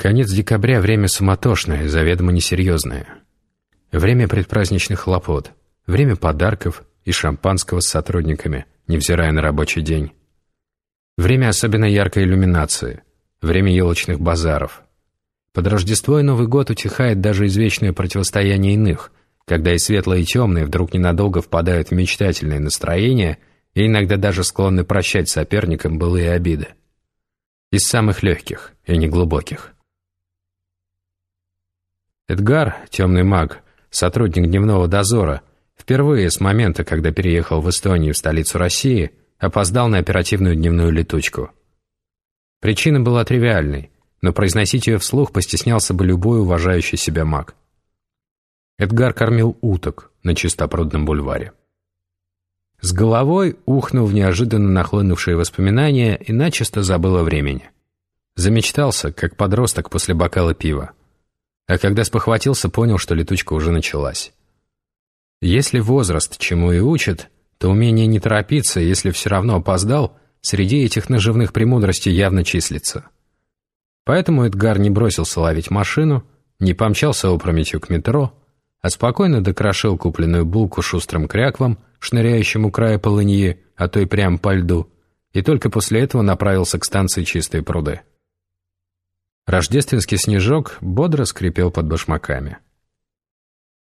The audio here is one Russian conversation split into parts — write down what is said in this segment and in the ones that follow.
Конец декабря – время суматошное, заведомо несерьезное. Время предпраздничных хлопот, время подарков и шампанского с сотрудниками, невзирая на рабочий день. Время особенно яркой иллюминации, время елочных базаров. Под Рождество и Новый год утихает даже извечное противостояние иных, когда и светлые, и темные вдруг ненадолго впадают в мечтательное настроение и иногда даже склонны прощать соперникам былые обиды. Из самых легких и неглубоких. Эдгар, темный маг, сотрудник дневного дозора, впервые с момента, когда переехал в Эстонию, в столицу России, опоздал на оперативную дневную летучку. Причина была тривиальной, но произносить ее вслух постеснялся бы любой уважающий себя маг. Эдгар кормил уток на чистопрудном бульваре. С головой ухнул в неожиданно нахлынувшие воспоминания и начисто забыл о времени. Замечтался, как подросток после бокала пива. А когда спохватился, понял, что летучка уже началась. Если возраст чему и учит, то умение не торопиться, если все равно опоздал, среди этих наживных премудростей явно числится. Поэтому Эдгар не бросился ловить машину, не помчался опрометью к метро, а спокойно докрошил купленную булку шустрым кряквом, шныряющим у края полыньи, а то и прямо по льду, и только после этого направился к станции «Чистые пруды». Рождественский снежок бодро скрипел под башмаками.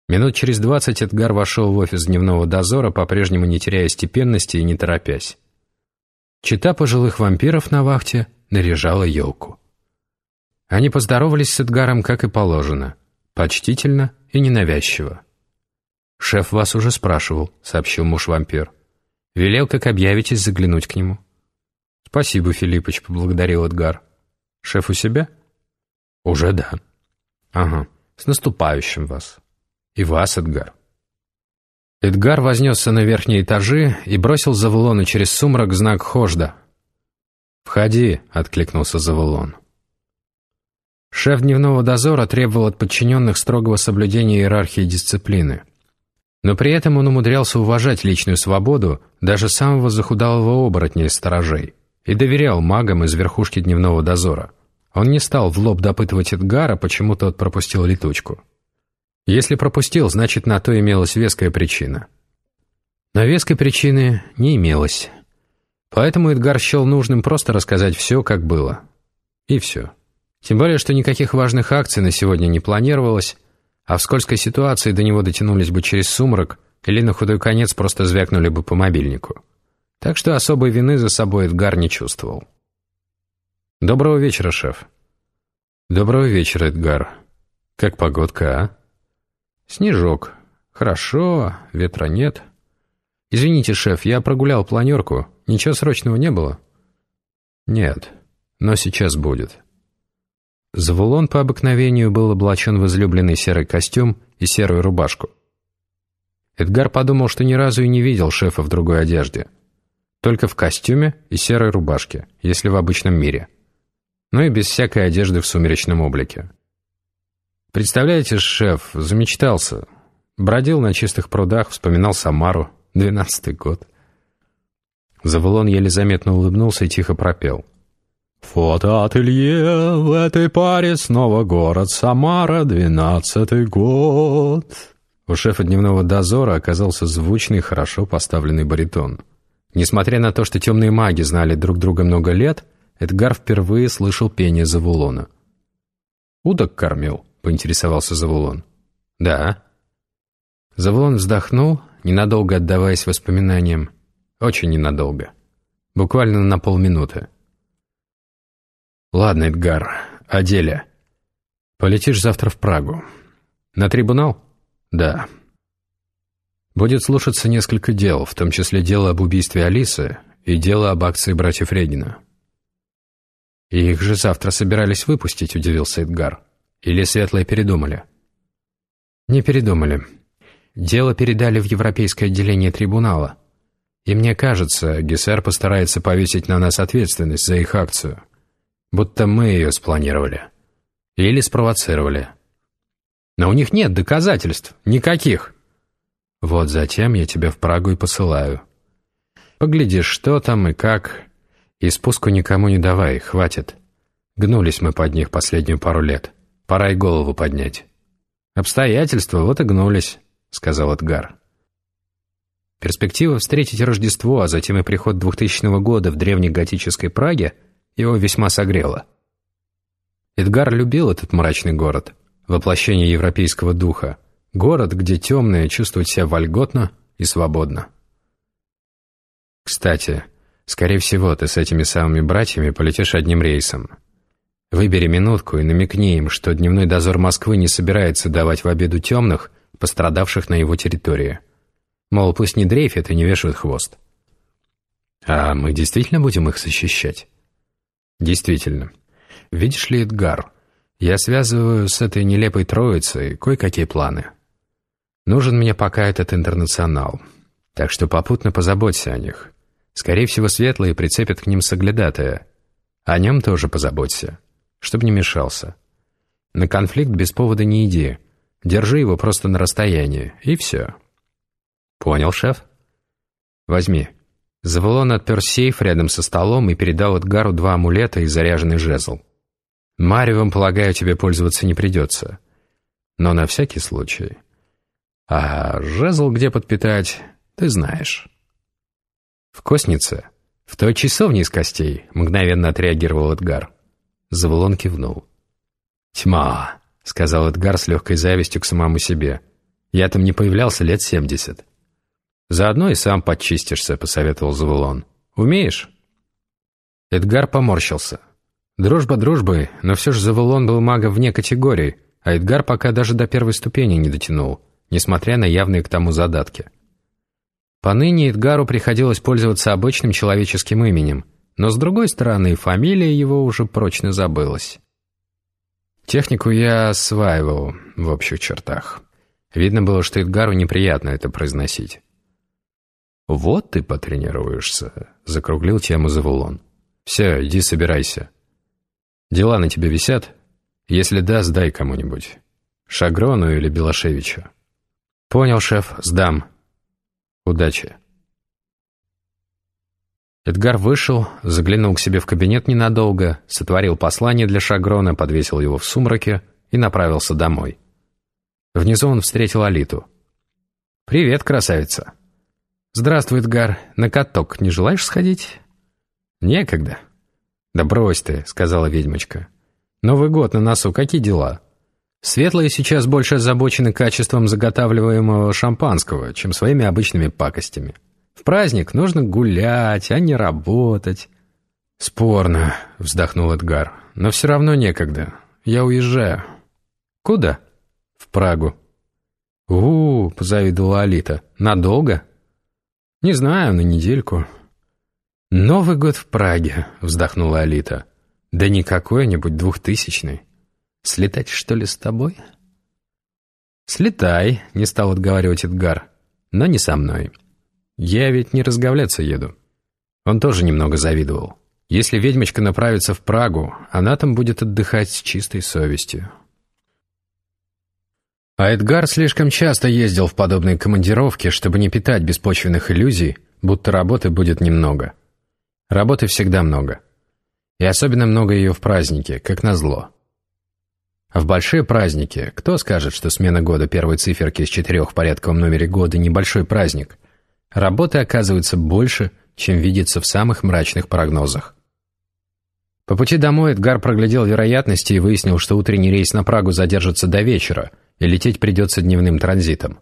Минут через двадцать Эдгар вошел в офис дневного дозора, по-прежнему не теряя степенности и не торопясь. Чита пожилых вампиров на вахте наряжала елку. Они поздоровались с Эдгаром, как и положено, почтительно и ненавязчиво. «Шеф вас уже спрашивал», — сообщил муж-вампир. «Велел, как объявитесь, заглянуть к нему». «Спасибо, Филиппыч», — поблагодарил Эдгар. «Шеф у себя?» «Уже да». «Ага, с наступающим вас». «И вас, Эдгар». Эдгар вознесся на верхние этажи и бросил Завулону через сумрак знак Хожда. «Входи», — откликнулся Завулон. Шеф дневного дозора требовал от подчиненных строгого соблюдения иерархии дисциплины. Но при этом он умудрялся уважать личную свободу даже самого захудалого оборотня из сторожей и доверял магам из верхушки дневного дозора — он не стал в лоб допытывать Эдгара, почему тот пропустил летучку. Если пропустил, значит, на то имелась веская причина. Но веской причины не имелось. Поэтому Эдгар счел нужным просто рассказать все, как было. И все. Тем более, что никаких важных акций на сегодня не планировалось, а в скользкой ситуации до него дотянулись бы через сумрак или на худой конец просто звякнули бы по мобильнику. Так что особой вины за собой Эдгар не чувствовал. «Доброго вечера, шеф». «Доброго вечера, Эдгар. Как погодка, а?» «Снежок. Хорошо, ветра нет». «Извините, шеф, я прогулял планерку. Ничего срочного не было?» «Нет, но сейчас будет». Завулон по обыкновению был облачен в излюбленный серый костюм и серую рубашку. Эдгар подумал, что ни разу и не видел шефа в другой одежде. Только в костюме и серой рубашке, если в обычном мире но и без всякой одежды в сумеречном облике. Представляете, шеф, замечтался. Бродил на чистых прудах, вспоминал Самару, двенадцатый год. Завулон еле заметно улыбнулся и тихо пропел. «Фотоателье в этой паре снова город Самара, двенадцатый год». У шефа дневного дозора оказался звучный, хорошо поставленный баритон. Несмотря на то, что темные маги знали друг друга много лет, Эдгар впервые слышал пение Завулона. «Удок кормил?» — поинтересовался Завулон. «Да». Завулон вздохнул, ненадолго отдаваясь воспоминаниям. Очень ненадолго. Буквально на полминуты. «Ладно, Эдгар, о деле. Полетишь завтра в Прагу. На трибунал?» «Да». Будет слушаться несколько дел, в том числе дело об убийстве Алисы и дело об акции братьев Редина. «Их же завтра собирались выпустить», — удивился Эдгар. «Или светлые передумали?» «Не передумали. Дело передали в Европейское отделение трибунала. И мне кажется, Гессер постарается повесить на нас ответственность за их акцию. Будто мы ее спланировали. Или спровоцировали. Но у них нет доказательств. Никаких. Вот затем я тебя в Прагу и посылаю. Поглядишь, что там и как...» И спуску никому не давай, хватит. Гнулись мы под них последнюю пару лет. Пора и голову поднять. Обстоятельства, вот и гнулись, сказал Эдгар. Перспектива встретить Рождество, а затем и приход 2000 года в древней готической Праге его весьма согрела. Эдгар любил этот мрачный город, воплощение европейского духа, город, где темные чувствуют себя вольготно и свободно. Кстати, скорее всего, ты с этими самыми братьями полетишь одним рейсом. Выбери минутку и намекни им, что дневной дозор Москвы не собирается давать в обеду темных, пострадавших на его территории. Мол, пусть не дрейфят и не вешают хвост. А мы действительно будем их защищать? Действительно. Видишь ли, Эдгар, я связываю с этой нелепой троицей кое-какие планы. Нужен мне пока этот интернационал. Так что попутно позаботься о них. Скорее всего, светлые прицепят к ним соглядатая. О нем тоже позаботься, чтобы не мешался. На конфликт без повода не иди. Держи его просто на расстоянии, и все. Понял, шеф? Возьми. Завулон отпер сейф рядом со столом и передал Эдгару два амулета и заряженный жезл. Маревом, полагаю, тебе пользоваться не придется. Но на всякий случай. А жезл где подпитать, ты знаешь. В Коснице, в той часовне из костей, мгновенно отреагировал Эдгар. Завулон кивнул. «Тьма», — сказал Эдгар с легкой завистью к самому себе. «Я там не появлялся лет семьдесят». «Заодно и сам подчистишься», — посоветовал Завулон. «Умеешь?» Эдгар поморщился. Дружба дружбой, но все же Завулон был магом вне категории, а Эдгар пока даже до первой ступени не дотянул, несмотря на явные к тому задатки. Поныне Эдгару приходилось пользоваться обычным человеческим именем, но, с другой стороны, фамилия его уже прочно забылась. Технику я осваивал в общих чертах. Видно было, что Эдгару неприятно это произносить. «Вот ты потренируешься», — закруглил тему Завулон. «Все, иди собирайся. Дела на тебе висят? Если да, сдай кому-нибудь. Шагрону или Белошевичу». «Понял, шеф, сдам. Удачи». Эдгар вышел, заглянул к себе в кабинет ненадолго, сотворил послание для Шагрона, подвесил его в сумраке и направился домой. Внизу он встретил Алиту. «Привет, красавица!» «Здравствуй, Эдгар. На каток не желаешь сходить?» «Некогда». «Да брось ты», — сказала ведьмочка. «Новый год на носу, какие дела?» «Светлые сейчас больше озабочены качеством заготавливаемого шампанского, чем своими обычными пакостями. В праздник нужно гулять, а не работать». «Спорно», — вздохнул Эдгар. «Но все равно некогда. Я уезжаю». «Куда?» «В Прагу». «У-у-у», — позавидовала Алита. «Надолго?» «Не знаю, на недельку». «Новый год в Праге», — вздохнула Алита. «Да не какой-нибудь двухтысячный. Слетать, что ли, с тобой?» «Слетай», — не стал отговаривать Эдгар. «Но не со мной. Я ведь не разговляться еду». Он тоже немного завидовал. Если ведьмочка направится в Прагу, она там будет отдыхать с чистой совестью. А Эдгар слишком часто ездил в подобные командировки, чтобы не питать беспочвенных иллюзий, будто работы будет немного. Работы всегда много. И особенно много ее в празднике, как назло. В большие праздники, кто скажет, что смена года первой циферки с четырех в порядковом номере года – небольшой праздник? Работы оказывается больше, чем видится в самых мрачных прогнозах. По пути домой Эдгар проглядел вероятности и выяснил, что утренний рейс на Прагу задержится до вечера – и лететь придется дневным транзитом.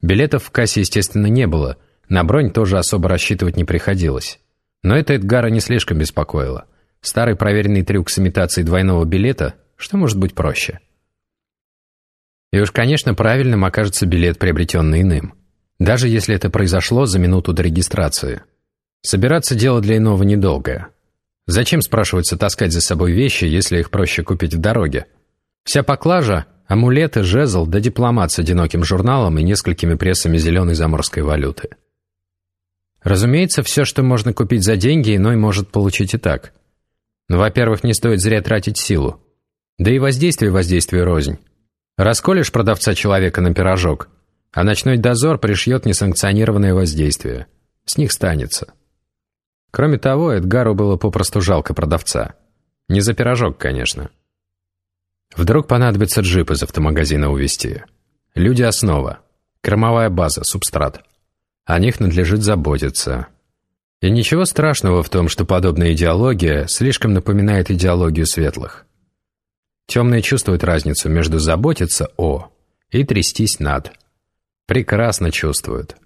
Билетов в кассе, естественно, не было, на бронь тоже особо рассчитывать не приходилось. Но это Эдгара не слишком беспокоило. Старый проверенный трюк с имитацией двойного билета, что может быть проще? И уж, конечно, правильным окажется билет, приобретенный иным. Даже если это произошло за минуту до регистрации. Собираться дело для иного недолгое. Зачем, спрашивается, таскать за собой вещи, если их проще купить в дороге? Вся поклажа Амулеты, жезл да дипломат с одиноким журналом и несколькими прессами зеленой заморской валюты. Разумеется, все, что можно купить за деньги, иной может получить и так. Но, во-первых, не стоит зря тратить силу. Да и воздействие воздействие рознь. Расколешь продавца человека на пирожок, а ночной дозор пришьет несанкционированное воздействие. С них станется. Кроме того, Эдгару было попросту жалко продавца. Не за пирожок, конечно. Вдруг понадобится джип из автомагазина увезти. Люди – основа. Кормовая база, субстрат. О них надлежит заботиться. И ничего страшного в том, что подобная идеология слишком напоминает идеологию светлых. Темные чувствуют разницу между заботиться о и трястись над. Прекрасно чувствуют.